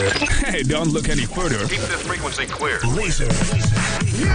laser. Hey, don't look any further. Keep the frequency clear. Laser. You,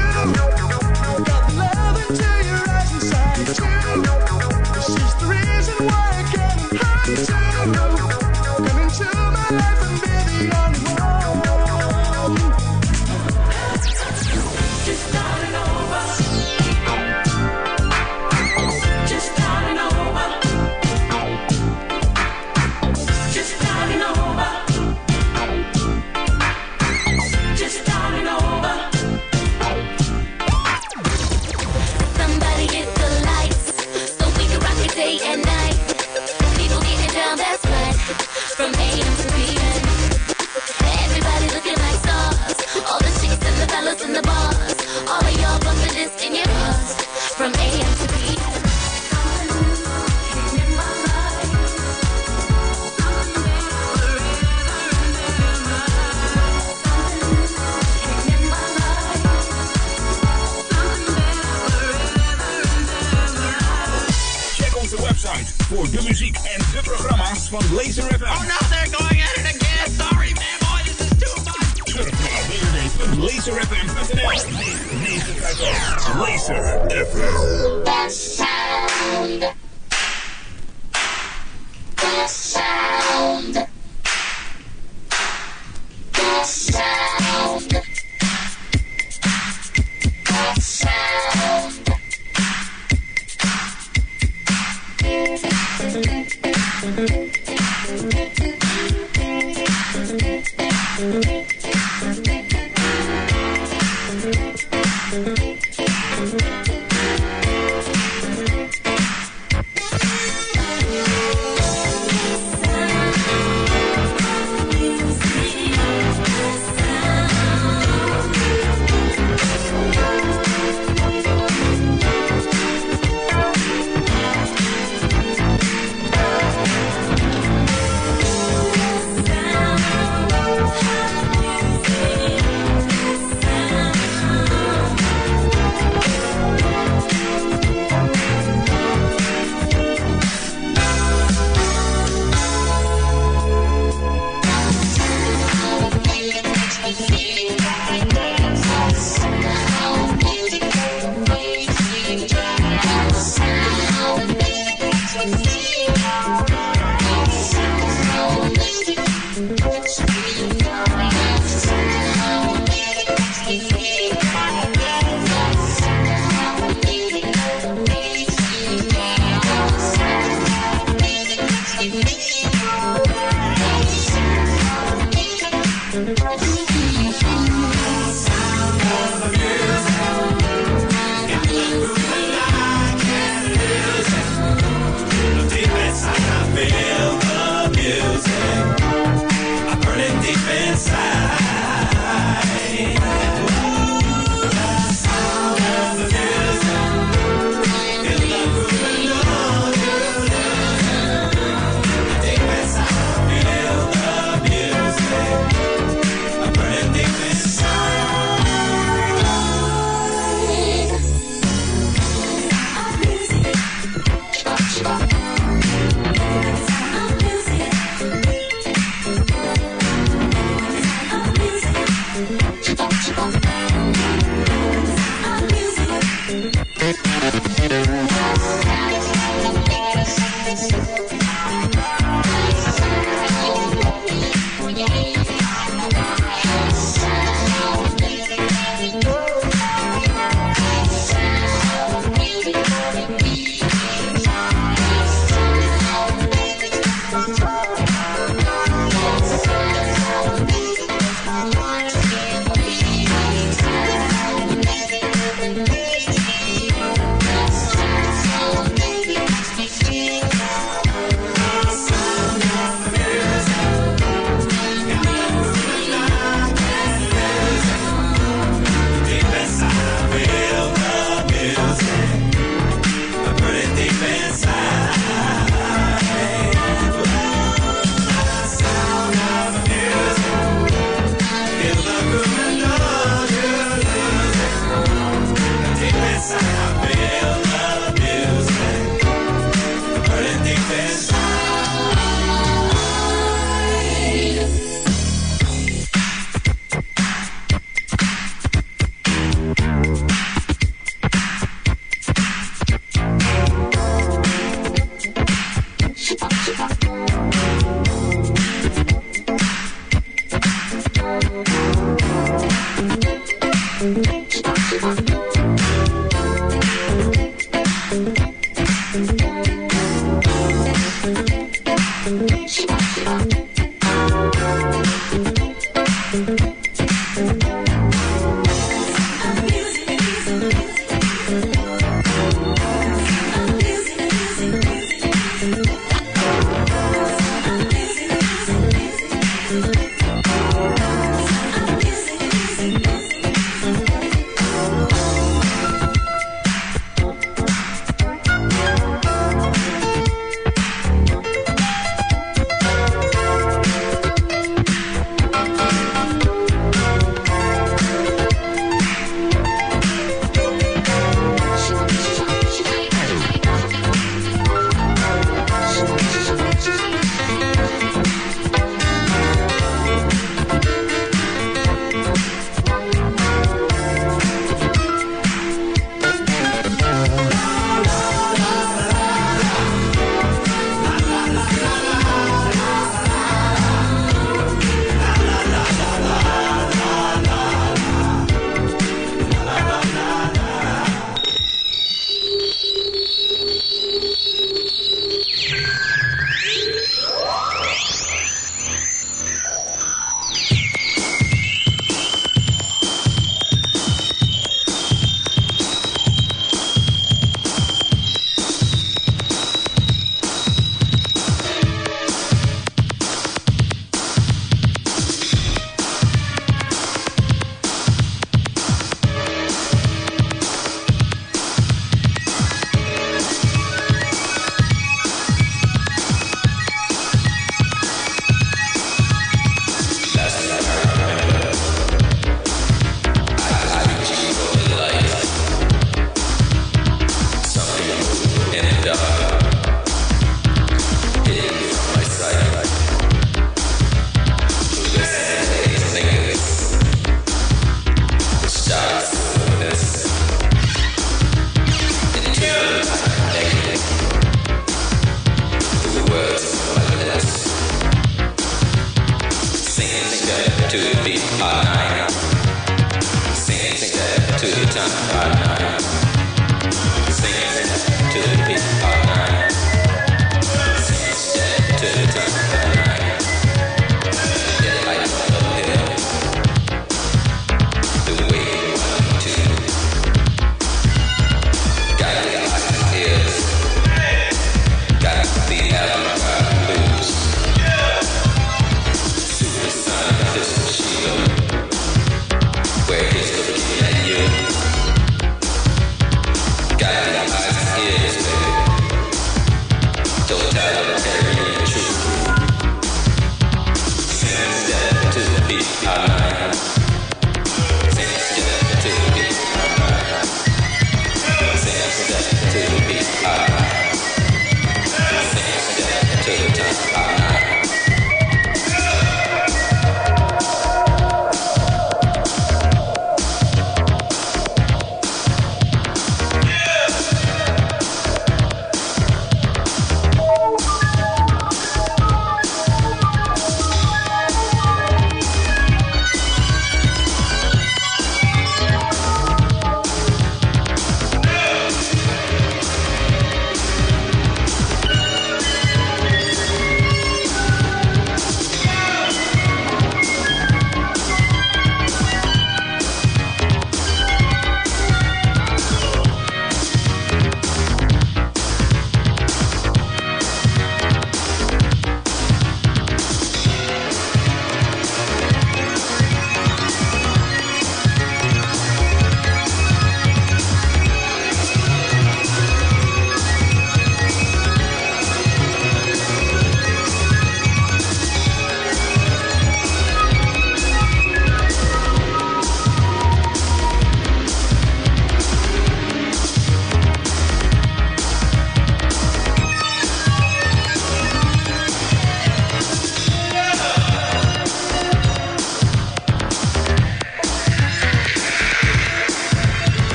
Thank you.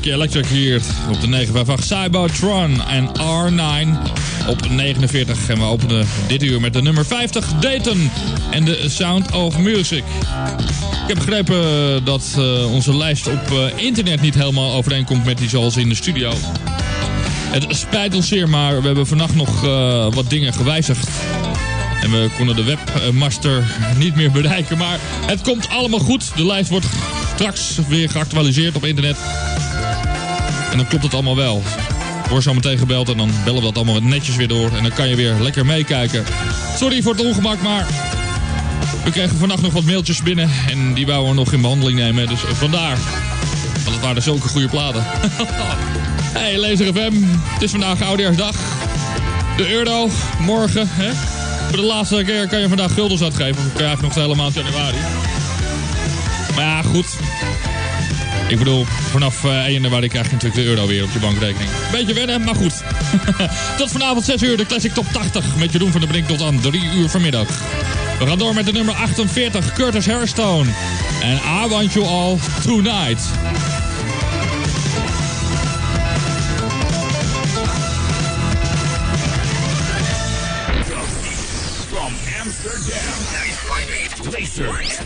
Stukje hier op de 958 Cybertron en R9 op 49. En we openen dit uur met de nummer 50 Dayton en de Sound of Music. Ik heb begrepen dat eh, onze lijst op eh, internet niet helemaal overeenkomt met die zoals in de studio. Het spijt ons zeer, maar we hebben vannacht nog eh, wat dingen gewijzigd. En we konden de webmaster niet meer bereiken. Maar het komt allemaal goed. De lijst wordt straks weer geactualiseerd op internet. En dan klopt het allemaal wel. Word zo meteen gebeld en dan bellen we dat allemaal netjes weer door. En dan kan je weer lekker meekijken. Sorry voor het ongemak, maar we kregen vannacht nog wat mailtjes binnen. En die wouden we nog in behandeling nemen. Dus vandaar. Want het waren zulke goede platen. hey, Laser FM. Het is vandaag Oudejaarsdag. De euro. Morgen, hè. Voor de laatste keer kan je vandaag guldens uitgeven. Dan kan je nog de hele maand januari. Maar ja, goed. Ik bedoel, vanaf eh, 1 januari krijg je natuurlijk de euro weer op je bankrekening. Beetje wennen, maar goed. tot vanavond 6 uur de Classic Top 80 met Jeroen van der Brink tot aan 3 uur vanmiddag. We gaan door met de nummer 48, Curtis Hairstone. En I Want You All Tonight. From Amsterdam, 958 Laser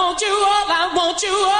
want you all. I want you all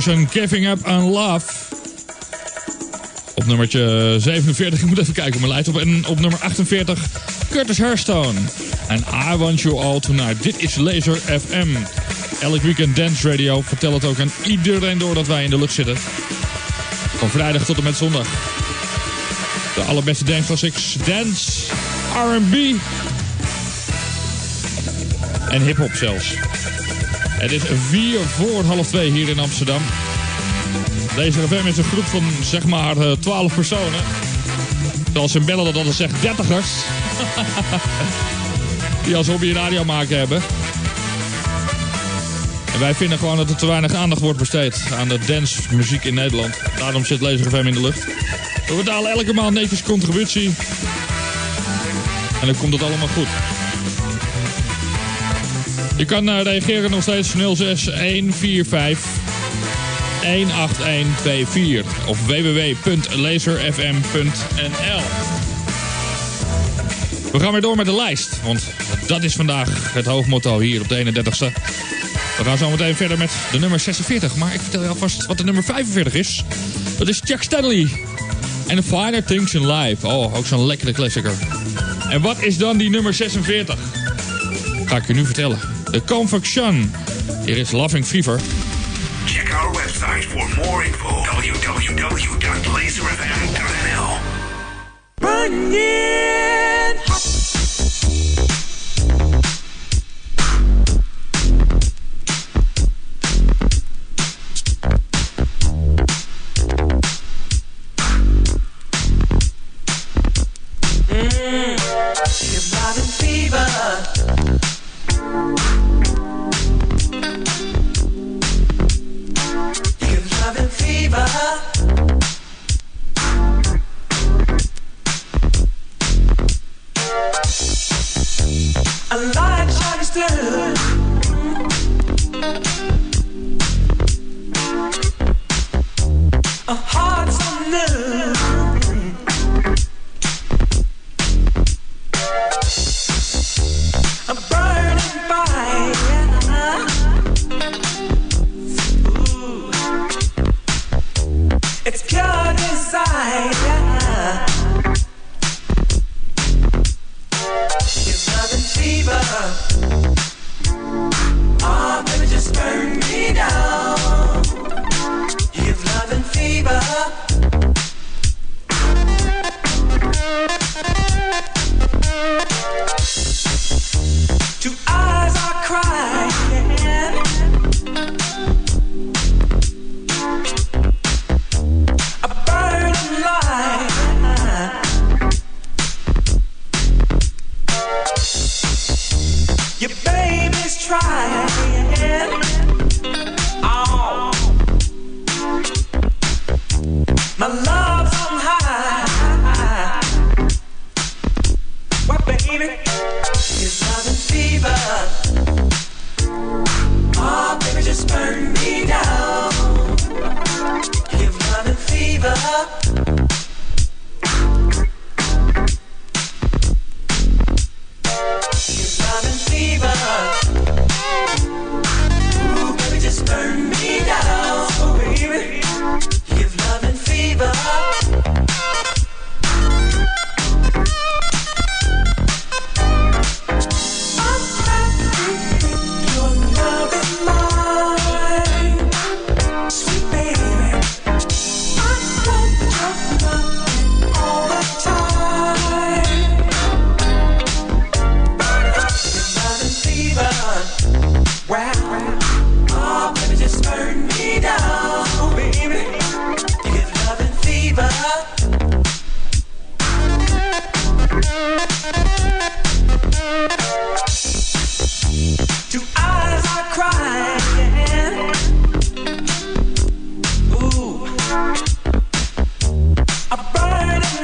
Giving Up on Love. Op nummertje 47, ik moet even kijken op mijn lijst. Op, en op nummer 48, Curtis Hairstone. En I Want You All Tonight. Dit is Laser FM. Elk weekend Dance Radio. Vertel het ook aan iedereen door dat wij in de lucht zitten. Van vrijdag tot en met zondag. De allerbeste dance classics. Dance, R&B. En hip-hop zelfs. Het is vier voor half twee hier in Amsterdam. Deze FM is een groep van zeg maar eh, 12 personen. Zoals in Bellen dat altijd zegt, dertigers. Die als hobby radio maken hebben. En wij vinden gewoon dat er te weinig aandacht wordt besteed aan de dance muziek in Nederland. Daarom zit Laser FM in de lucht. We betalen elke maand netjes contributie. En dan komt het allemaal goed. Je kan eh, reageren nog steeds 06145 18124 of www.laserfm.nl. We gaan weer door met de lijst, want dat is vandaag het hoofdmotto hier op de 31ste. We gaan zo meteen verder met de nummer 46, maar ik vertel je alvast wat de nummer 45 is. Dat is Chuck Stanley en The Finer Things in Life. Oh, ook zo'n lekkere klassieker. En wat is dan die nummer 46? Ga ik je nu vertellen. De Convection. Hier is Loving Fever. Check our website for more info. www.laserfm.nl Running hot.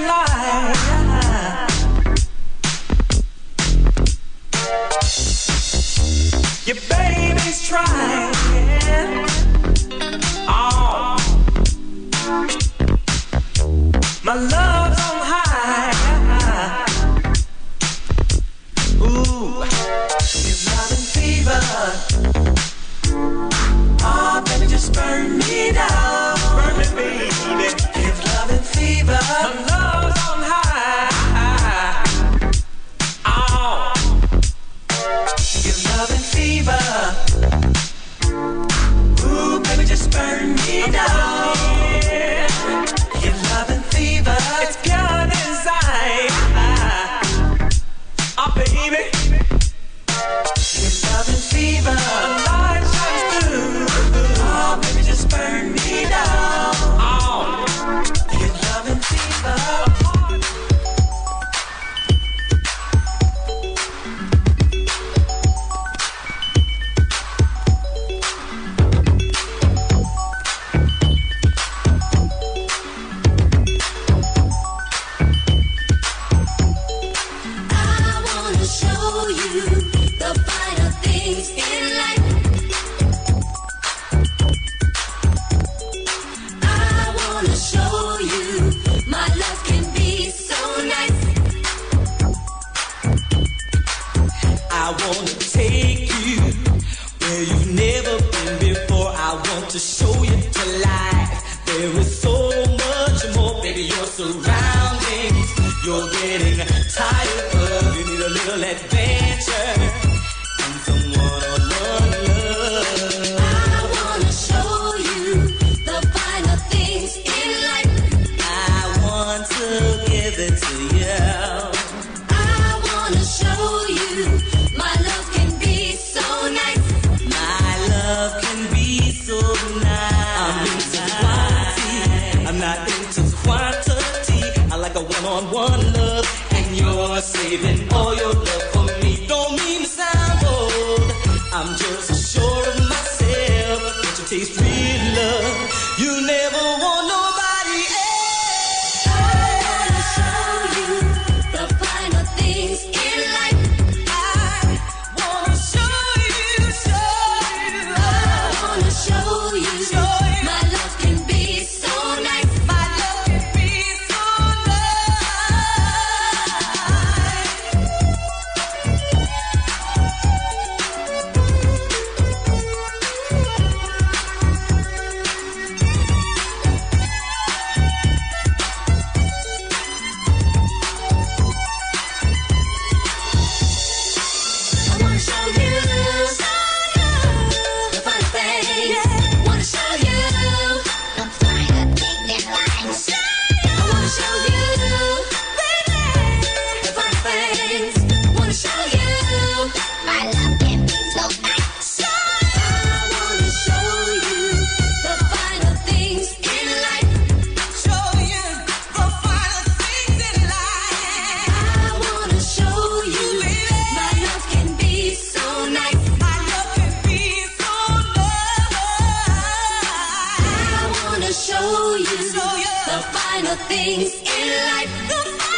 life. giving I wanna show you Show you. the finer things in life.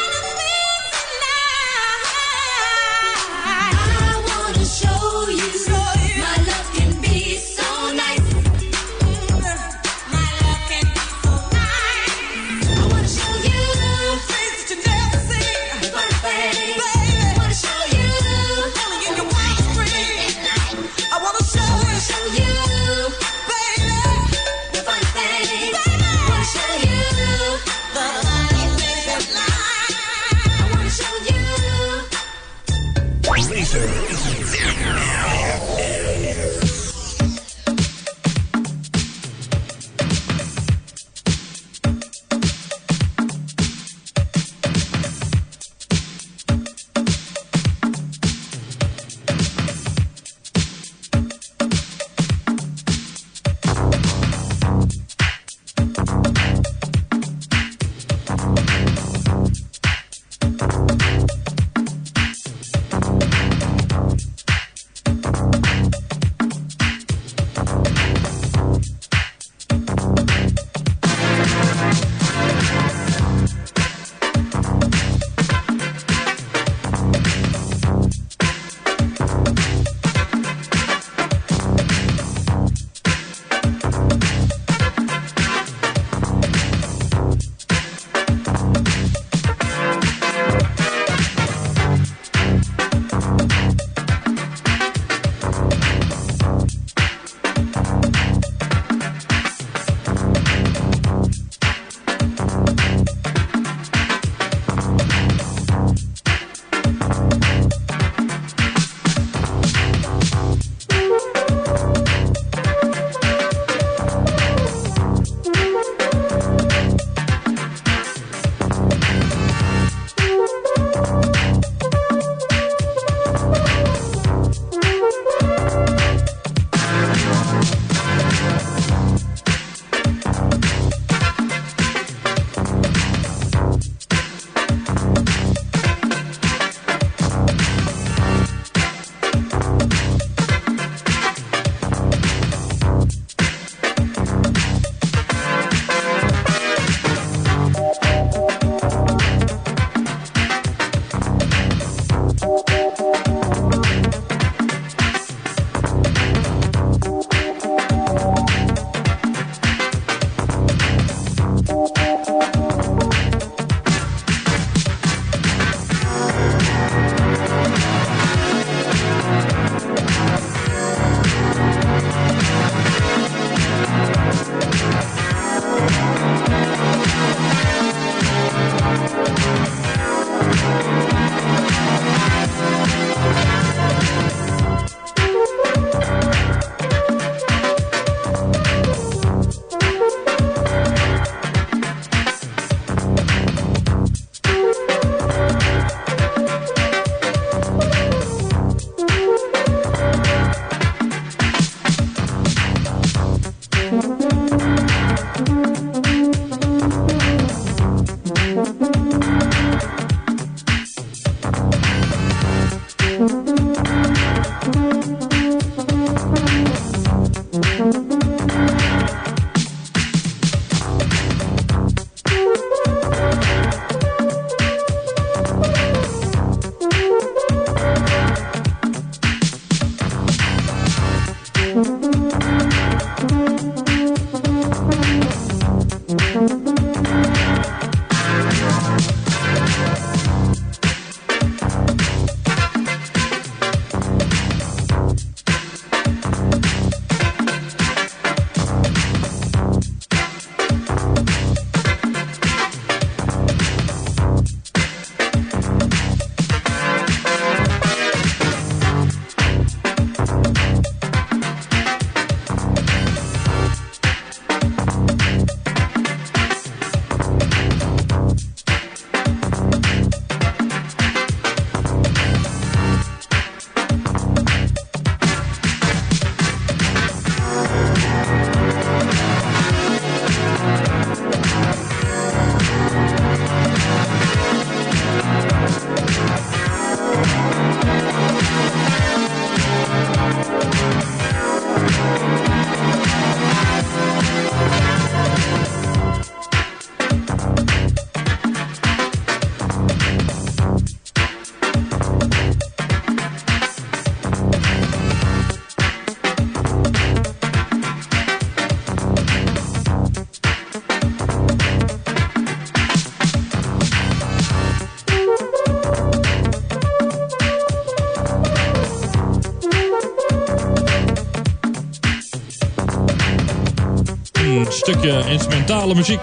Instrumentale muziek.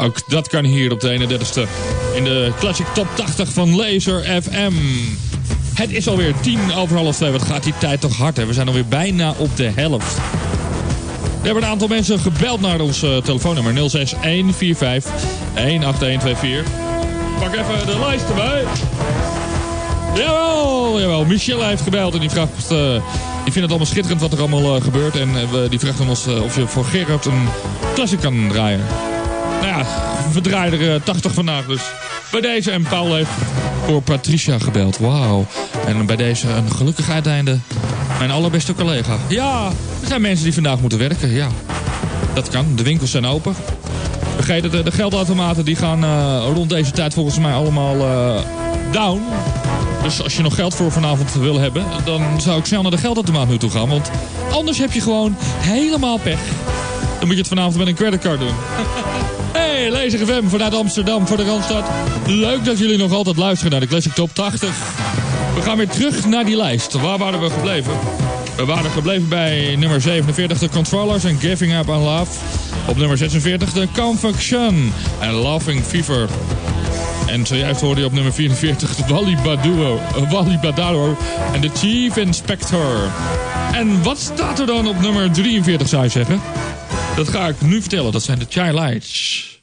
Ook dat kan hier op de 31ste. In de Classic Top 80 van Laser FM. Het is alweer tien over half twee. Wat gaat die tijd toch hard, hè? We zijn alweer bijna op de helft. Er hebben een aantal mensen gebeld naar ons eh, telefoonnummer 06145 18124. Pak even de lijst erbij. Jawel, jawel. Michelle heeft gebeld en die vraagt... eh, die vindt het allemaal schitterend wat er allemaal eh, gebeurt. En eh, die vraagt ons eh, of je voor Gerard een classic kan draaien. Nou ja, we draaien er eh, 80 vandaag dus. Bij deze en Paul heeft voor Patricia gebeld. Wauw. En bij deze een gelukkig uiteinde. Mijn allerbeste collega. Ja, er zijn mensen die vandaag moeten werken. Ja, dat kan. De winkels zijn open. Vergeet de geldautomaten die gaan rond deze tijd volgens mij allemaal down. Dus als je nog geld voor vanavond wil hebben, dan zou ik snel naar de geldautomaat nu toe gaan. Want anders heb je gewoon helemaal pech. Dan moet je het vanavond met een creditcard doen. Hey, Lezer FM vanuit Amsterdam voor de Randstad. Leuk dat jullie nog altijd luisteren naar de Classic Top 80. We gaan weer terug naar die lijst. Waar waren we gebleven? We waren gebleven bij nummer 47, de Controllers en Giving Up on Love. Op nummer 46, de Confunction en Laughing Fever. En zojuist hoorde je op nummer 44 de Wally Baduo, Wally Badaro en de Chief Inspector. En wat staat er dan op nummer 43 zou je zeggen? Dat ga ik nu vertellen, dat zijn de Childlights. Thank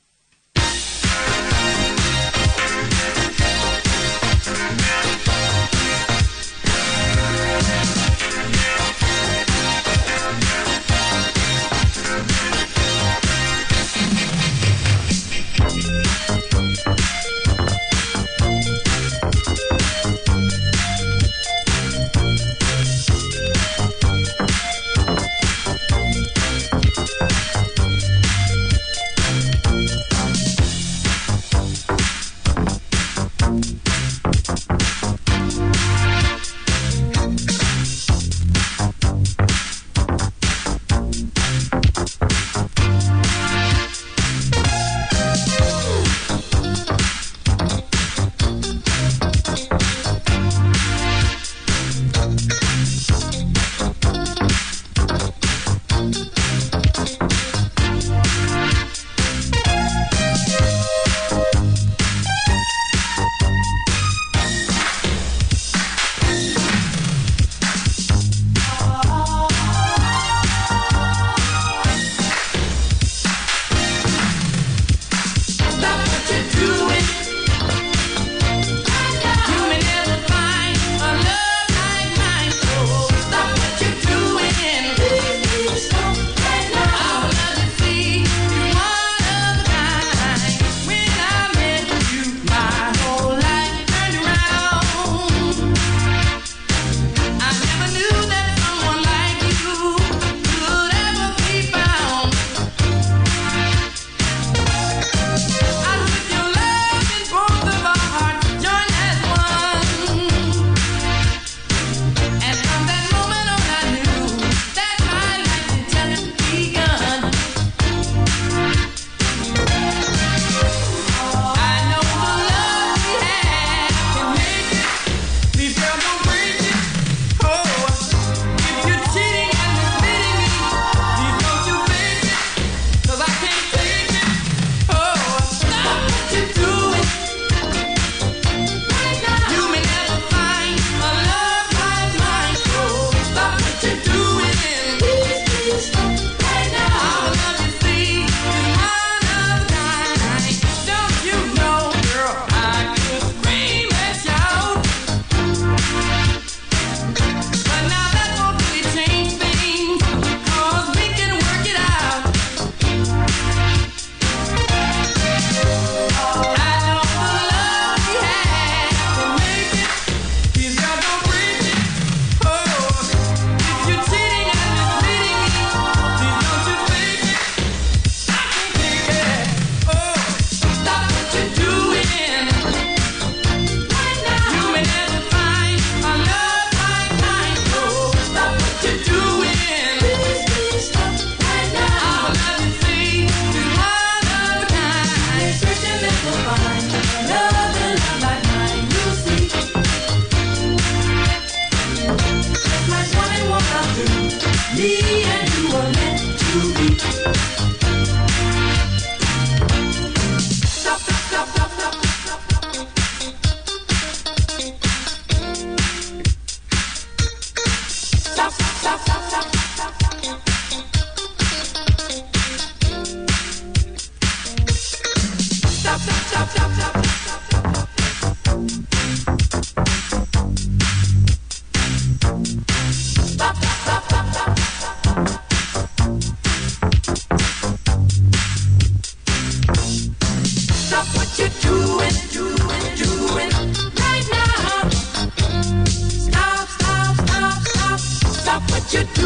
what you're doing,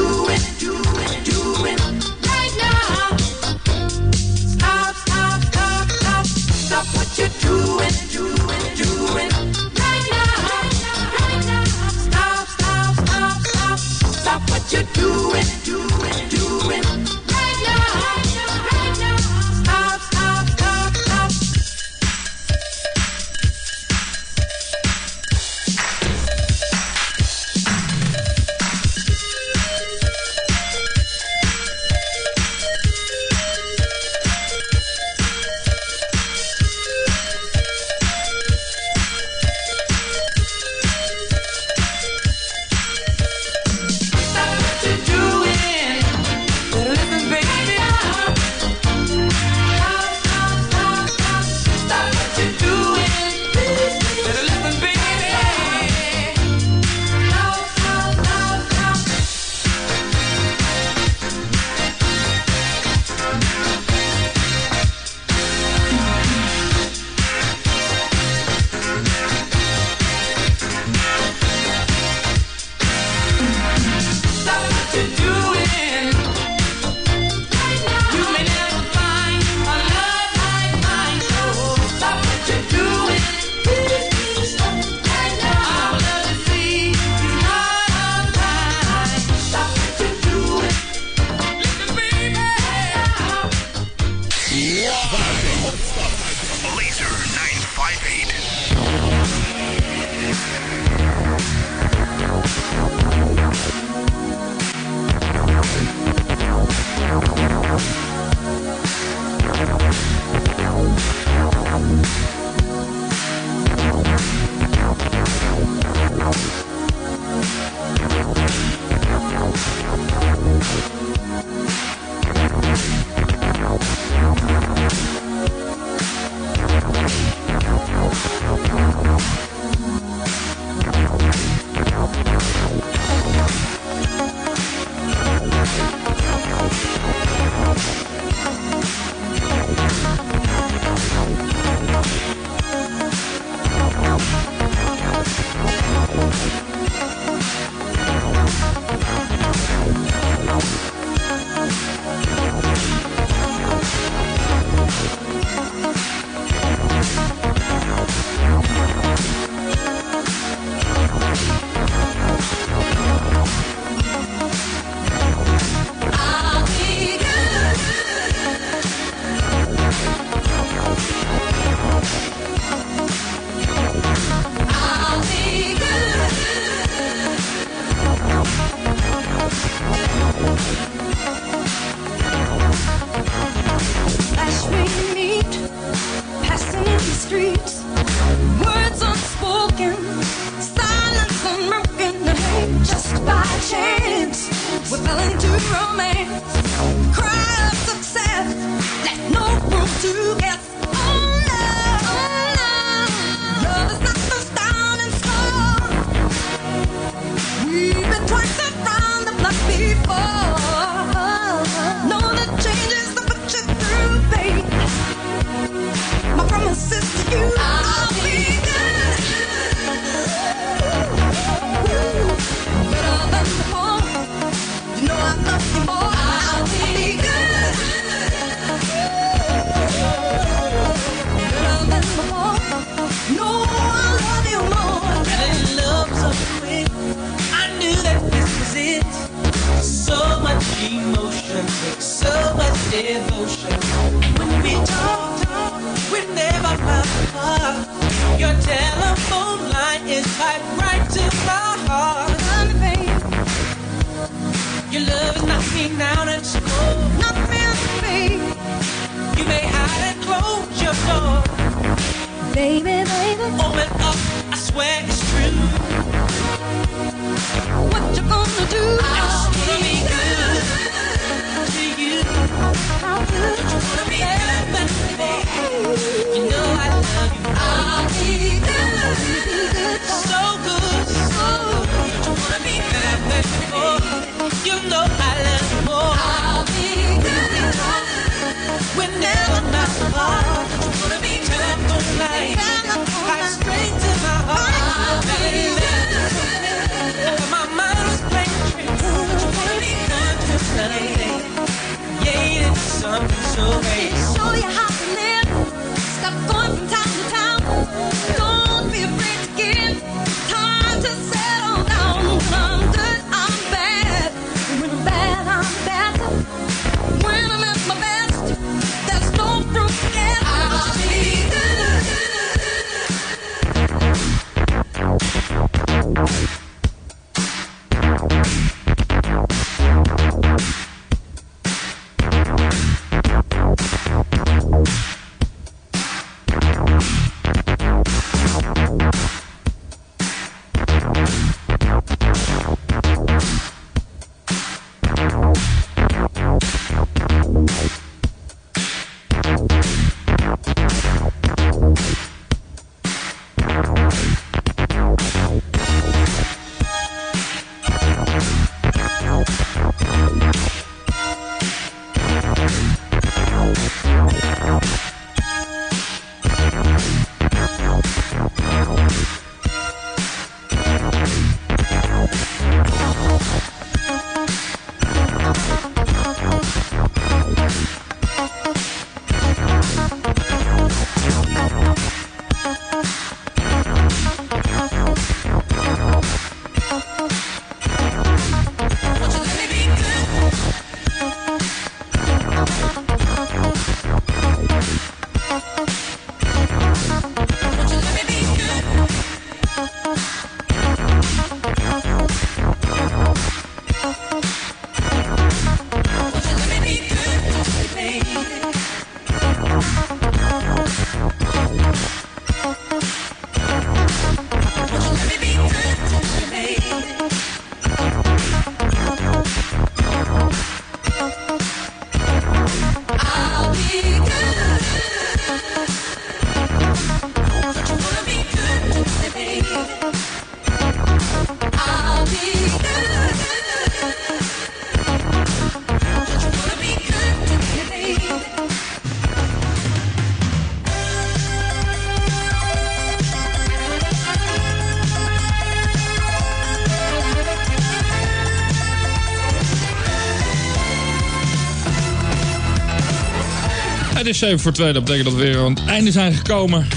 Het is 7 voor 2, dat betekent dat we weer aan het einde zijn gekomen.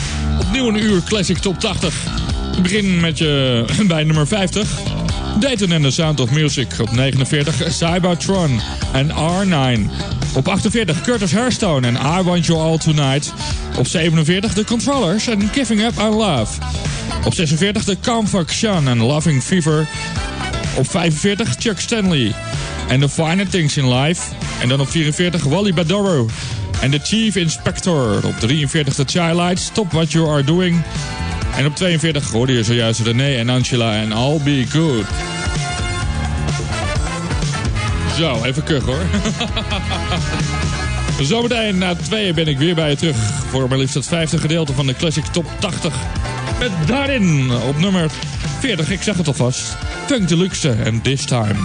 Opnieuw een uur Classic Top 80. We beginnen met je bij nummer 50. Dayton and the Sound of Music. Op 49 Cybertron en R9. Op 48 Curtis Hairstone en I Want You All Tonight. Op 47 The Controllers en Giving Up Our Love. Op 46 The Comfort Sean en Loving Fever. Op 45 Chuck Stanley en The Finer Things in Life. En dan op 44 Wally Badoro en The Chief Inspector. Op 43 The Childlight, Stop What You Are Doing. En op 42 hoorde je zojuist René en Angela en I'll Be Good. Zo, even kuch hoor. Zometeen na tweeën ben ik weer bij je terug voor maar liefst het vijfde gedeelte van de Classic Top 80. Met daarin op nummer 40, ik zeg het alvast, Funk Deluxe en This Time.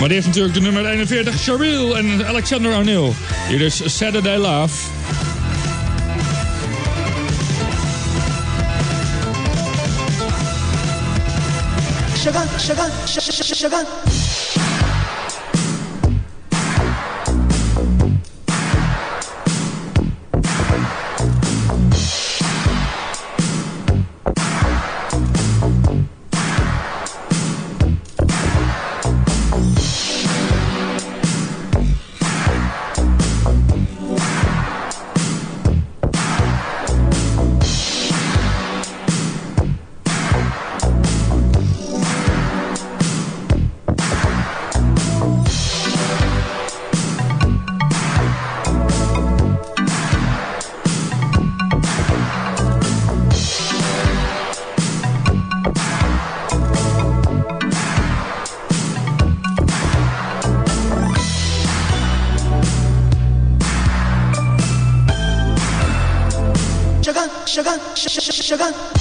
Maar eerst natuurlijk de nummer 41, Cheryl en Alexander O'Neill. Hier is Saturday Love. sugar, sugar, sh- sugar. sugar.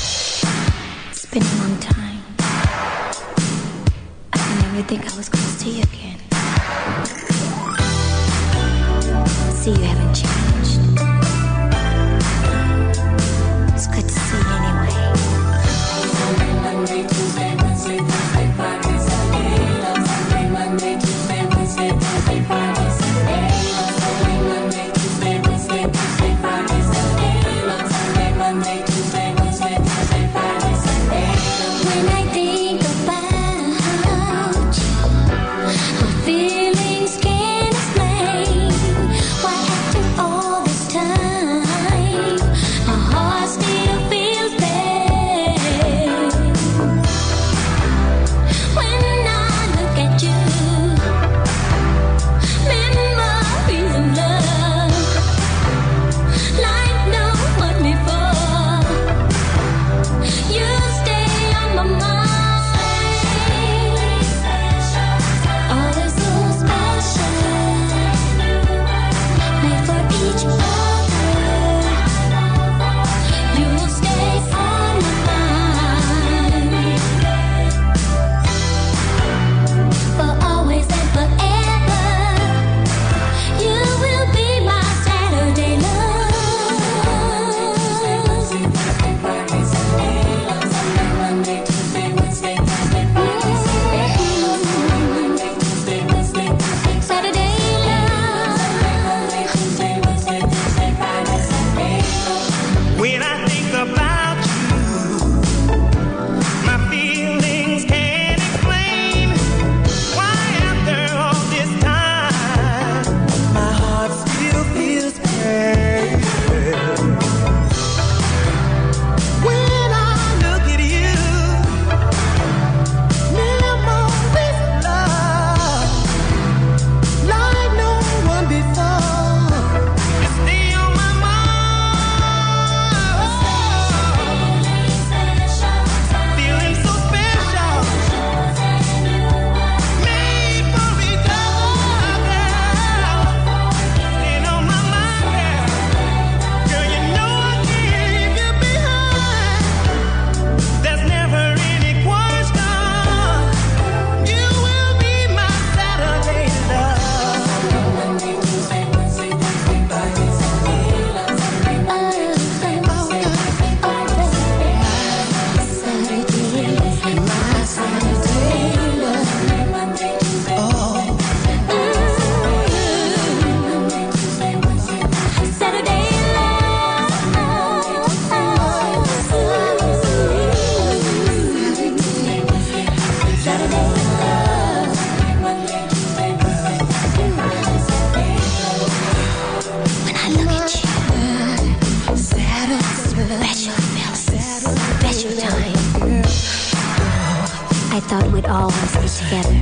thought we'd always be together.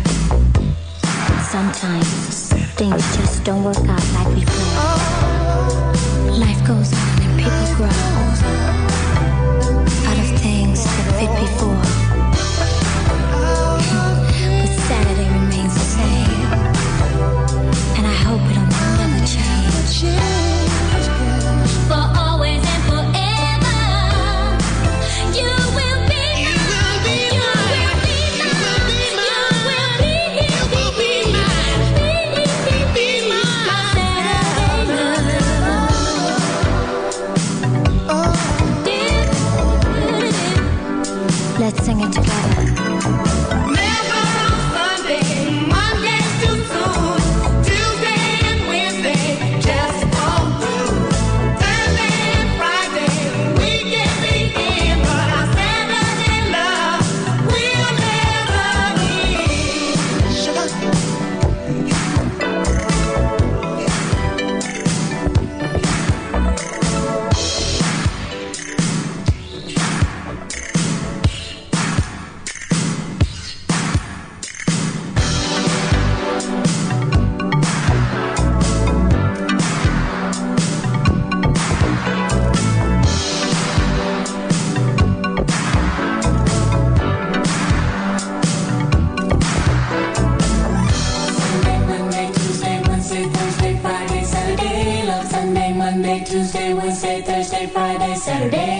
Sometimes things just don't work out like we planned. Life goes on and people grow out of things that fit before. but Saturday remains the same, and I hope it'll never change. Saturday, love.